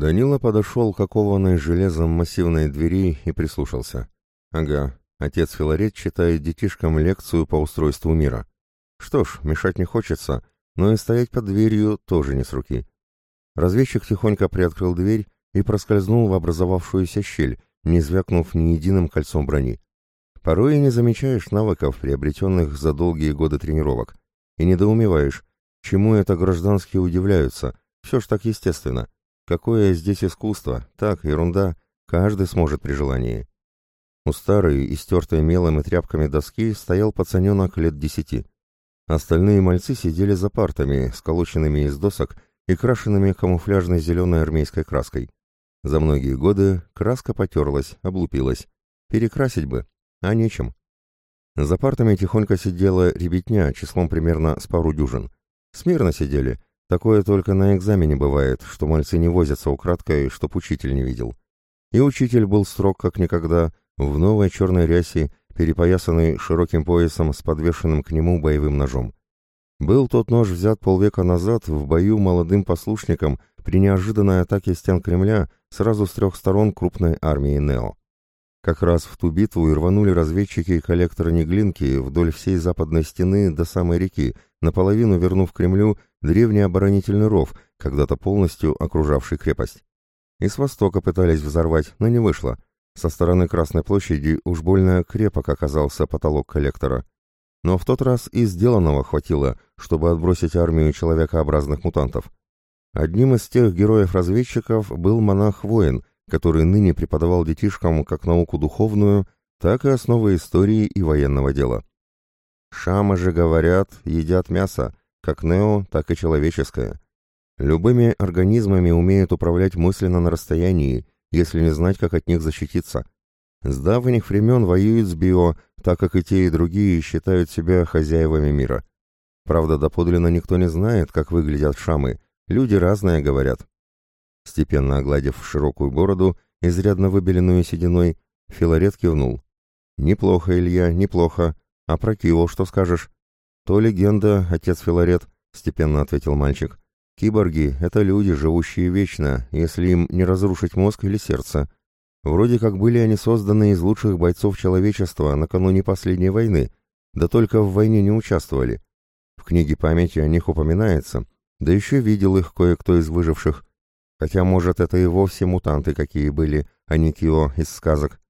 Данила подошел к окованной железом массивной двери и прислушался. Ага, отец Филарет читает детишкам лекцию по устройству мира. Что ж, мешать не хочется, но и стоять под дверью тоже не с руки. Разведчик тихонько приоткрыл дверь и проскользнул в образовавшуюся щель, не звякнув ни единым кольцом брони. Порой и не замечаешь навыков, приобретенных за долгие годы тренировок, и недоумеваешь, чему это гражданские удивляются, все ж так естественно. Какое здесь искусство, так, ерунда, каждый сможет при желании. У старой, истертой мелом и тряпками доски стоял пацаненок лет десяти. Остальные мальцы сидели за партами, сколоченными из досок и крашенными камуфляжной зеленой армейской краской. За многие годы краска потерлась, облупилась. Перекрасить бы, а нечем. За партами тихонько сидела ребятня числом примерно с пару дюжин. Смирно сидели, Такое только на экзамене бывает, что мальцы не возятся украдкой, чтоб учитель не видел. И учитель был строг как никогда, в новой черной рясе, перепоясанный широким поясом с подвешенным к нему боевым ножом. Был тот нож взят полвека назад в бою молодым послушником при неожиданной атаке стен Кремля сразу с трех сторон крупной армии Нео. Как раз в ту битву и рванули разведчики и коллекторы Неглинки вдоль всей западной стены до самой реки, наполовину вернув Кремлю древний оборонительный ров, когда-то полностью окружавший крепость. И с востока пытались взорвать, но не вышло. Со стороны Красной площади уж больно крепок оказался потолок коллектора. Но в тот раз и сделанного хватило, чтобы отбросить армию человекообразных мутантов. Одним из тех героев-разведчиков был монах-воин, который ныне преподавал детишкам как науку духовную, так и основы истории и военного дела. Шамы же, говорят, едят мясо, как нео, так и человеческое. Любыми организмами умеют управлять мысленно на расстоянии, если не знать, как от них защититься. С давних времен воюют с био, так как и те, и другие считают себя хозяевами мира. Правда, доподлинно никто не знает, как выглядят шамы, люди разные говорят. Степенно огладив широкую бороду, изрядно выбеленную сединой, Филарет кивнул. «Неплохо, Илья, неплохо. А про Кио что скажешь?» «То легенда, отец Филарет», — степенно ответил мальчик. «Киборги — это люди, живущие вечно, если им не разрушить мозг или сердце. Вроде как были они созданы из лучших бойцов человечества накануне последней войны, да только в войне не участвовали. В книге памяти о них упоминается, да еще видел их кое-кто из выживших. Хотя, может, это и вовсе мутанты какие были, а не Кио из сказок.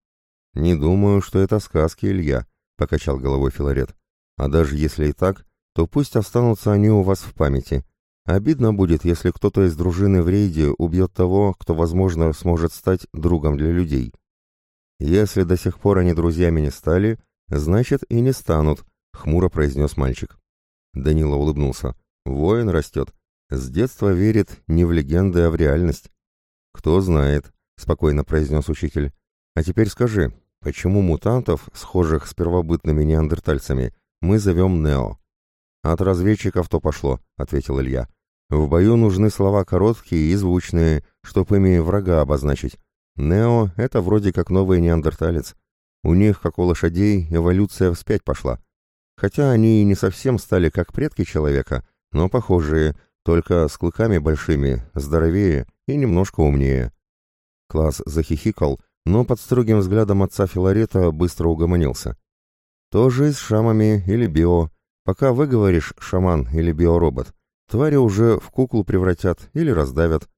«Не думаю, что это сказки, Илья», — покачал головой Филарет. А даже если и так, то пусть останутся они у вас в памяти. Обидно будет, если кто-то из дружины в рейде убьет того, кто, возможно, сможет стать другом для людей. Если до сих пор они друзьями не стали, значит и не станут, — хмуро произнес мальчик. Данила улыбнулся. Воин растет. С детства верит не в легенды, а в реальность. Кто знает, — спокойно произнес учитель. А теперь скажи, почему мутантов, схожих с первобытными неандертальцами, мы зовем Нео». «От разведчиков то пошло», — ответил Илья. «В бою нужны слова короткие и звучные, чтоб ими врага обозначить. Нео — это вроде как новый неандерталец. У них, как у лошадей, эволюция вспять пошла. Хотя они и не совсем стали как предки человека, но похожие, только с клыками большими, здоровее и немножко умнее». Класс захихикал, но под строгим взглядом отца Филарета быстро угомонился. Тоже с шамами или био. Пока выговоришь «шаман» или «биоробот», твари уже в куклу превратят или раздавят.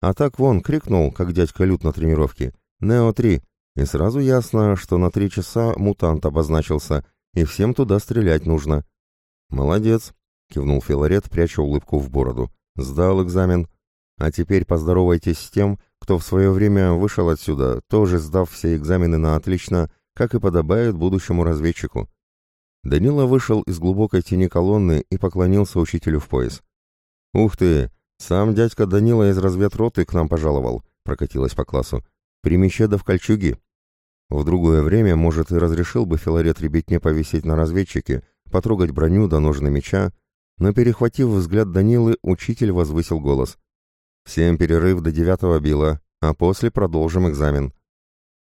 А так вон крикнул, как дядька Лют на тренировке, «Нео-3», и сразу ясно, что на три часа мутант обозначился, и всем туда стрелять нужно. «Молодец», — кивнул Филарет, пряча улыбку в бороду. «Сдал экзамен. А теперь поздоровайтесь с тем, кто в свое время вышел отсюда, тоже сдав все экзамены на отлично как и подобает будущему разведчику. Данила вышел из глубокой тени колонны и поклонился учителю в пояс. «Ух ты! Сам дядька Данила из разведроты к нам пожаловал», — прокатилась по классу. «Примеща да в кольчуги». В другое время, может, и разрешил бы Филарет ребятне повисеть на разведчике, потрогать броню до ножны меча, но, перехватив взгляд Данилы, учитель возвысил голос. «Всем перерыв до девятого била, а после продолжим экзамен.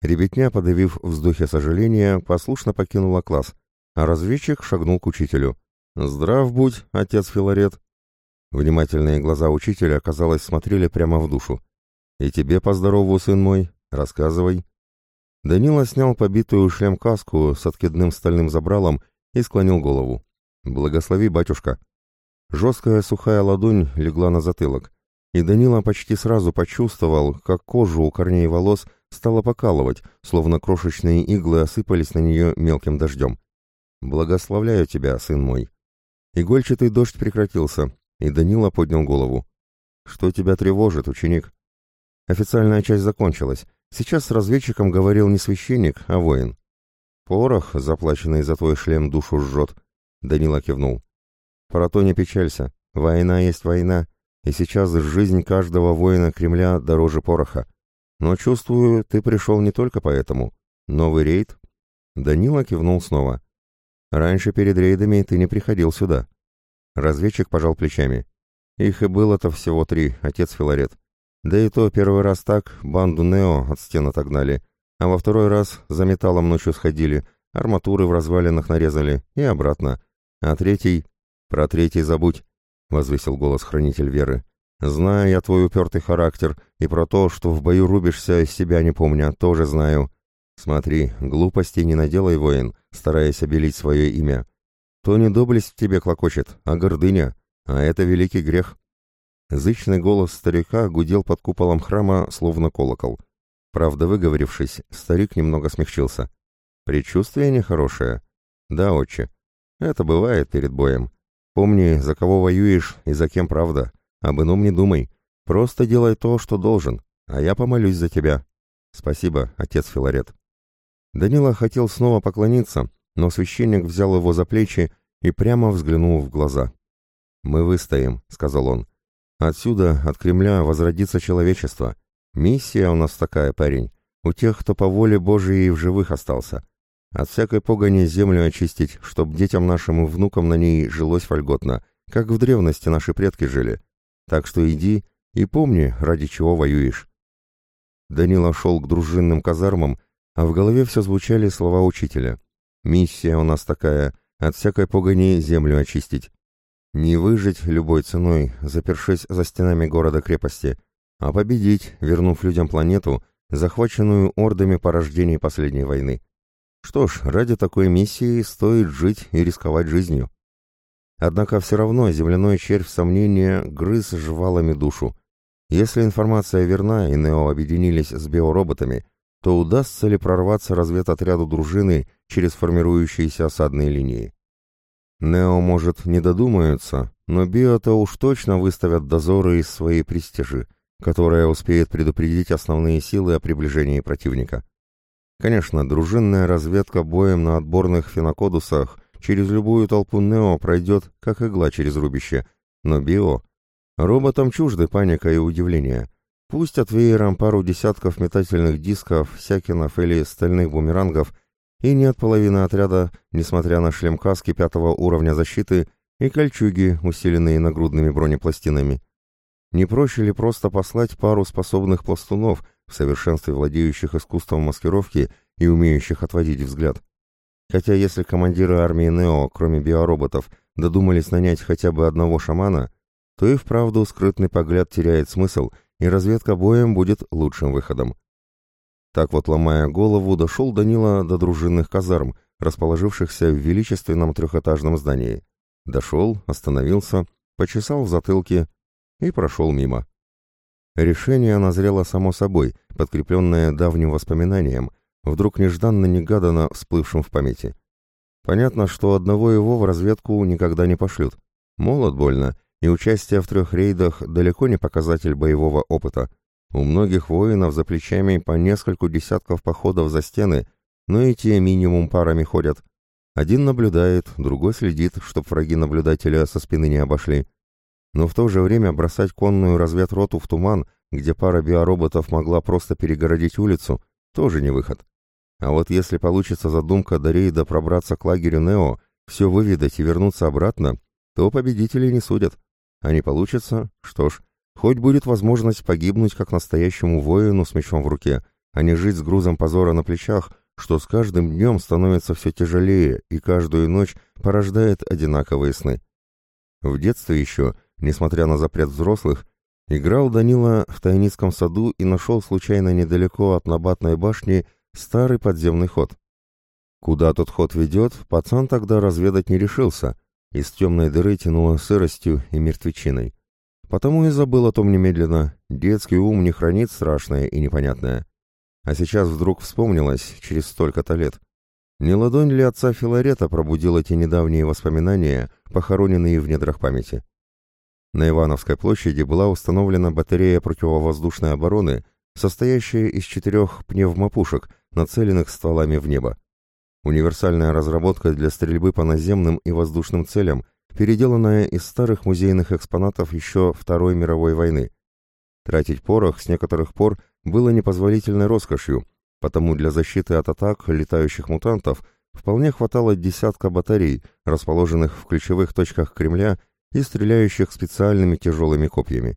Ребятня, подавив вздохе сожаления, послушно покинула класс, а разведчик шагнул к учителю. «Здрав будь, отец Филарет!» Внимательные глаза учителя, казалось, смотрели прямо в душу. «И тебе поздорову, сын мой, рассказывай». Данила снял побитую шлем-каску с откидным стальным забралом и склонил голову. «Благослови, батюшка». Жесткая сухая ладонь легла на затылок, и Данила почти сразу почувствовал, как кожу у корней волос стала покалывать, словно крошечные иглы осыпались на нее мелким дождем. «Благословляю тебя, сын мой». Игольчатый дождь прекратился, и Данила поднял голову. «Что тебя тревожит, ученик?» Официальная часть закончилась. Сейчас с разведчиком говорил не священник, а воин. «Порох, заплаченный за твой шлем, душу жжет», — Данила кивнул. «Про то не печалься. Война есть война, и сейчас жизнь каждого воина Кремля дороже пороха. Но чувствую, ты пришел не только поэтому. Новый рейд?» Данила кивнул снова. «Раньше перед рейдами ты не приходил сюда». Разведчик пожал плечами. «Их и было-то всего три, отец Филарет. Да и то первый раз так банду Нео от стен отогнали, а во второй раз за металлом ночью сходили, арматуры в развалинах нарезали и обратно. А третий... Про третий забудь, — возвысил голос хранитель веры. Знаю я твой упертый характер, и про то, что в бою рубишься, из себя не помня, тоже знаю. Смотри, глупости не наделай, воин, стараясь обелить свое имя. То не доблесть в тебе клокочет, а гордыня, а это великий грех. Зычный голос старика гудел под куполом храма, словно колокол. Правда, выговорившись, старик немного смягчился. «Предчувствие нехорошее?» «Да, отче. Это бывает перед боем. Помни, за кого воюешь и за кем правда. Об ином не думай. Просто делай то, что должен, а я помолюсь за тебя. Спасибо, отец Филарет». Данила хотел снова поклониться, но священник взял его за плечи и прямо взглянул в глаза. «Мы выстоим», — сказал он. Отсюда, от Кремля, возродится человечество. Миссия у нас такая, парень. У тех, кто по воле Божией в живых остался. От всякой погони землю очистить, чтоб детям нашим и внукам на ней жилось вольготно, как в древности наши предки жили. Так что иди и помни, ради чего воюешь. Данила шел к дружинным казармам, а в голове все звучали слова учителя. «Миссия у нас такая, от всякой погони землю очистить. Не выжить любой ценой, запершись за стенами города-крепости, а победить, вернув людям планету, захваченную ордами порождений последней войны. Что ж, ради такой миссии стоит жить и рисковать жизнью. Однако все равно земляной червь сомнения грыз жвалами душу. Если информация верна и Нео объединились с биороботами, то удастся ли прорваться разведотряду дружины через формирующиеся осадные линии? Нео, может, не додумаются, но био-то уж точно выставят дозоры из своей престижи, которая успеет предупредить основные силы о приближении противника. Конечно, дружинная разведка боем на отборных фенокодусах через любую толпу Нео пройдет, как игла через рубище, но био... Роботам чужды паника и удивление. Пусть от веером пару десятков метательных дисков, сякинов или стальных бумерангов – и нет половины отряда, несмотря на шлем каски пятого уровня защиты и кольчуги, усиленные нагрудными бронепластинами. Не проще ли просто послать пару способных пластунов, в совершенстве владеющих искусством маскировки и умеющих отводить взгляд? Хотя если командиры армии Нео, кроме биороботов, додумались нанять хотя бы одного шамана, то и вправду скрытный погляд теряет смысл, и разведка боем будет лучшим выходом. Так вот, ломая голову, дошел Данила до дружинных казарм, расположившихся в величественном трехэтажном здании. Дошел, остановился, почесал в затылке и прошел мимо. Решение назрело само собой, подкрепленное давним воспоминанием, вдруг нежданно-негаданно всплывшим в памяти. Понятно, что одного его в разведку никогда не пошлют. Молод больно, и участие в трех рейдах далеко не показатель боевого опыта — у многих воинов за плечами по нескольку десятков походов за стены, но и те минимум парами ходят. Один наблюдает, другой следит, чтоб враги наблюдателя со спины не обошли. Но в то же время бросать конную разведроту в туман, где пара биороботов могла просто перегородить улицу, тоже не выход. А вот если получится задумка до рейда пробраться к лагерю Нео, все выведать и вернуться обратно, то победителей не судят. А не получится, что ж, Хоть будет возможность погибнуть как настоящему воину с мечом в руке, а не жить с грузом позора на плечах, что с каждым днем становится все тяжелее и каждую ночь порождает одинаковые сны. В детстве еще, несмотря на запрет взрослых, Играл Данила в Тайницком саду и нашел случайно недалеко от Набатной башни старый подземный ход. Куда тот ход ведет, пацан тогда разведать не решился. Из темной дыры тянуло сыростью и мертвечиной. Потому и забыл о том немедленно. Детский ум не хранит страшное и непонятное. А сейчас вдруг вспомнилось, через столько-то лет. Не ладонь ли отца Филарета пробудила эти недавние воспоминания, похороненные в недрах памяти? На Ивановской площади была установлена батарея противовоздушной обороны, состоящая из четырех пневмопушек, нацеленных стволами в небо. Универсальная разработка для стрельбы по наземным и воздушным целям, переделанная из старых музейных экспонатов еще Второй мировой войны. Тратить порох с некоторых пор было непозволительной роскошью, потому для защиты от атак летающих мутантов вполне хватало десятка батарей, расположенных в ключевых точках Кремля и стреляющих специальными тяжелыми копьями.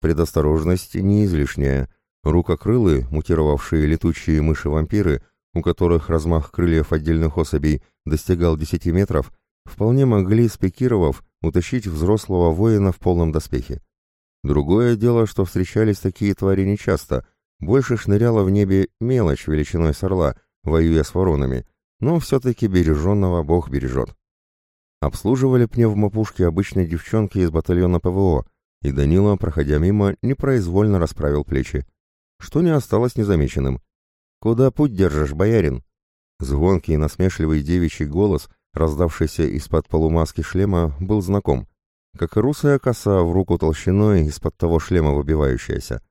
Предосторожность не излишняя. Рукокрылы, мутировавшие летучие мыши-вампиры, у которых размах крыльев отдельных особей достигал 10 метров, вполне могли, спикировав, утащить взрослого воина в полном доспехе. Другое дело, что встречались такие твари нечасто — больше шныряла в небе мелочь величиной с орла, воюя с воронами, но все-таки береженного Бог бережет. Обслуживали пневмопушки обычные девчонки из батальона ПВО, и Данила, проходя мимо, непроизвольно расправил плечи, что не осталось незамеченным. «Куда путь держишь, боярин?» Звонкий и насмешливый девичий голос, раздавшийся из-под полумаски шлема, был знаком, как и русая коса в руку толщиной из-под того шлема выбивающаяся.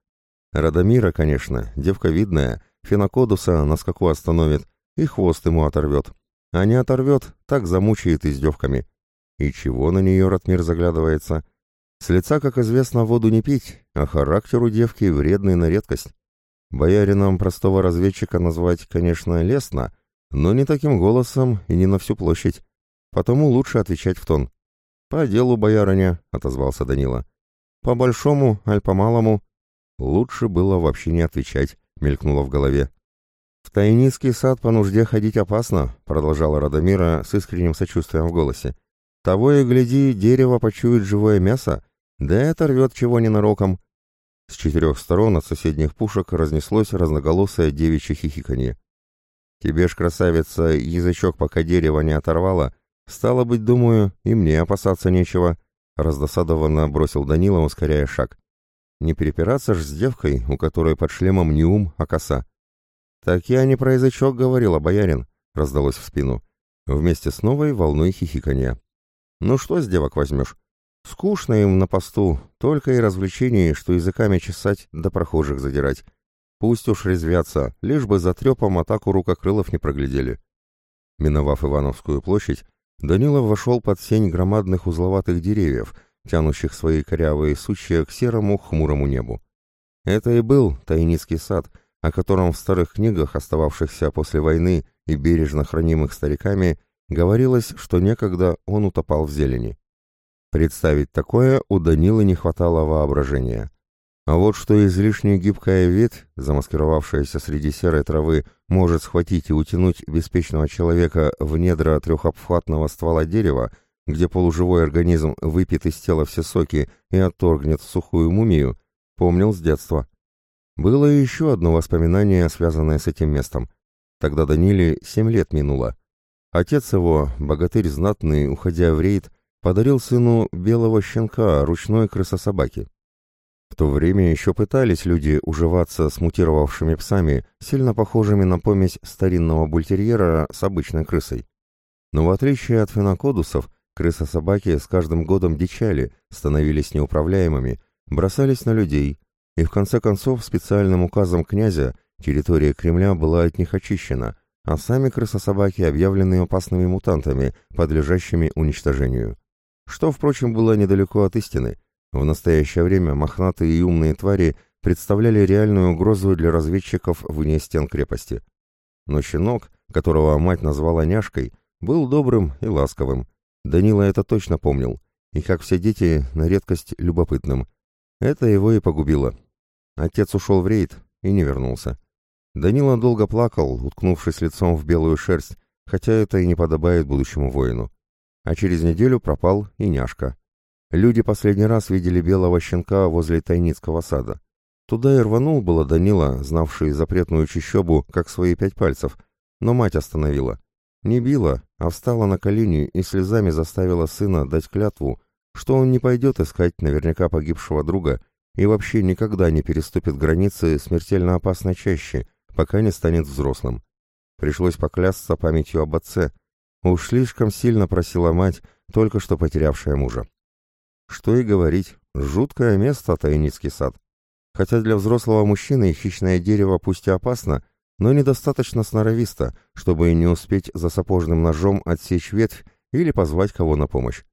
Радомира, конечно, девка видная, Фенокодуса на скаку остановит и хвост ему оторвет. А не оторвет, так замучает издевками. И чего на нее Ратмир заглядывается? С лица, как известно, воду не пить, а характер у девки вредный на редкость. Боярином простого разведчика назвать, конечно, лестно, но не таким голосом и не на всю площадь. Потому лучше отвечать в тон. «По делу, боярыня», — отозвался Данила. «По большому, аль по малому, Лучше было вообще не отвечать, мелькнуло в голове. «В тайницкий сад по нужде ходить опасно», — продолжала Радомира с искренним сочувствием в голосе. «Того и гляди, дерево почует живое мясо, да и оторвет чего ненароком». С четырех сторон от соседних пушек разнеслось разноголосое девичье хихиканье. «Тебе ж, красавица, язычок пока дерево не оторвало. Стало быть, думаю, и мне опасаться нечего», — раздосадованно бросил Данила, ускоряя шаг. Не перепираться ж с девкой, у которой под шлемом не ум, а коса. «Так я не про язычок говорила, боярин», — раздалось в спину. Вместе с новой волной хихиканья. «Ну что с девок возьмешь? Скучно им на посту, только и развлечений, что языками чесать да прохожих задирать. Пусть уж резвятся, лишь бы за трепом атаку рукокрылов не проглядели». Миновав Ивановскую площадь, Данилов вошел под сень громадных узловатых деревьев — тянущих свои корявые сучья к серому хмурому небу. Это и был Тайницкий сад, о котором в старых книгах, остававшихся после войны и бережно хранимых стариками, говорилось, что некогда он утопал в зелени. Представить такое у Данилы не хватало воображения. А вот что излишне гибкая ветвь, замаскировавшаяся среди серой травы, может схватить и утянуть беспечного человека в недра трехобхватного ствола дерева, где полуживой организм выпьет из тела все соки и отторгнет сухую мумию, помнил с детства. Было еще одно воспоминание, связанное с этим местом. Тогда Даниле семь лет минуло. Отец его, богатырь знатный, уходя в рейд, подарил сыну белого щенка, ручной крысособаки. В то время еще пытались люди уживаться с мутировавшими псами, сильно похожими на помесь старинного бультерьера с обычной крысой. Но в отличие от фенокодусов, Крысы-собаки с каждым годом дичали, становились неуправляемыми, бросались на людей, и в конце концов специальным указом князя территория Кремля была от них очищена, а сами крысособаки объявлены опасными мутантами, подлежащими уничтожению. Что, впрочем, было недалеко от истины. В настоящее время мохнатые и умные твари представляли реальную угрозу для разведчиков вне стен крепости. Но щенок, которого мать назвала няшкой, был добрым и ласковым, Данила это точно помнил, и, как все дети, на редкость любопытным. Это его и погубило. Отец ушел в рейд и не вернулся. Данила долго плакал, уткнувшись лицом в белую шерсть, хотя это и не подобает будущему воину. А через неделю пропал и няшка. Люди последний раз видели белого щенка возле Тайницкого сада. Туда и рванул было Данила, знавший запретную чищобу, как свои пять пальцев, но мать остановила. Не била, а встала на колени и слезами заставила сына дать клятву, что он не пойдет искать наверняка погибшего друга и вообще никогда не переступит границы смертельно опасной чаще, пока не станет взрослым. Пришлось поклясться памятью об отце. Уж слишком сильно просила мать, только что потерявшая мужа. Что и говорить, жуткое место Тайницкий сад. Хотя для взрослого мужчины хищное дерево пусть и опасно, но недостаточно сноровисто, чтобы не успеть за сапожным ножом отсечь ветвь или позвать кого на помощь.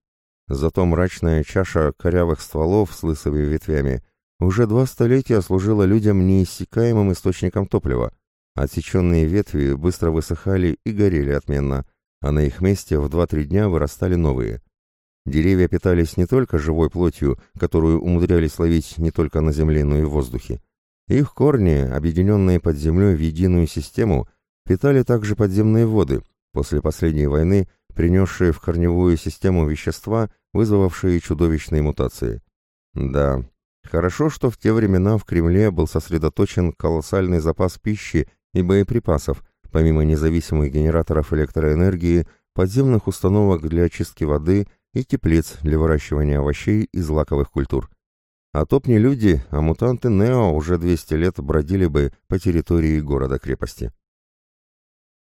Зато мрачная чаша корявых стволов с лысыми ветвями уже два столетия служила людям неиссякаемым источником топлива. Отсеченные ветви быстро высыхали и горели отменно, а на их месте в два-три дня вырастали новые. Деревья питались не только живой плотью, которую умудрялись ловить не только на земле, но и в воздухе. Их корни, объединенные под землей в единую систему, питали также подземные воды, после последней войны принесшие в корневую систему вещества, вызвавшие чудовищные мутации. Да, хорошо, что в те времена в Кремле был сосредоточен колоссальный запас пищи и боеприпасов, помимо независимых генераторов электроэнергии, подземных установок для очистки воды и теплиц для выращивания овощей и злаковых культур. А топ не люди, а мутанты Нео уже 200 лет бродили бы по территории города-крепости.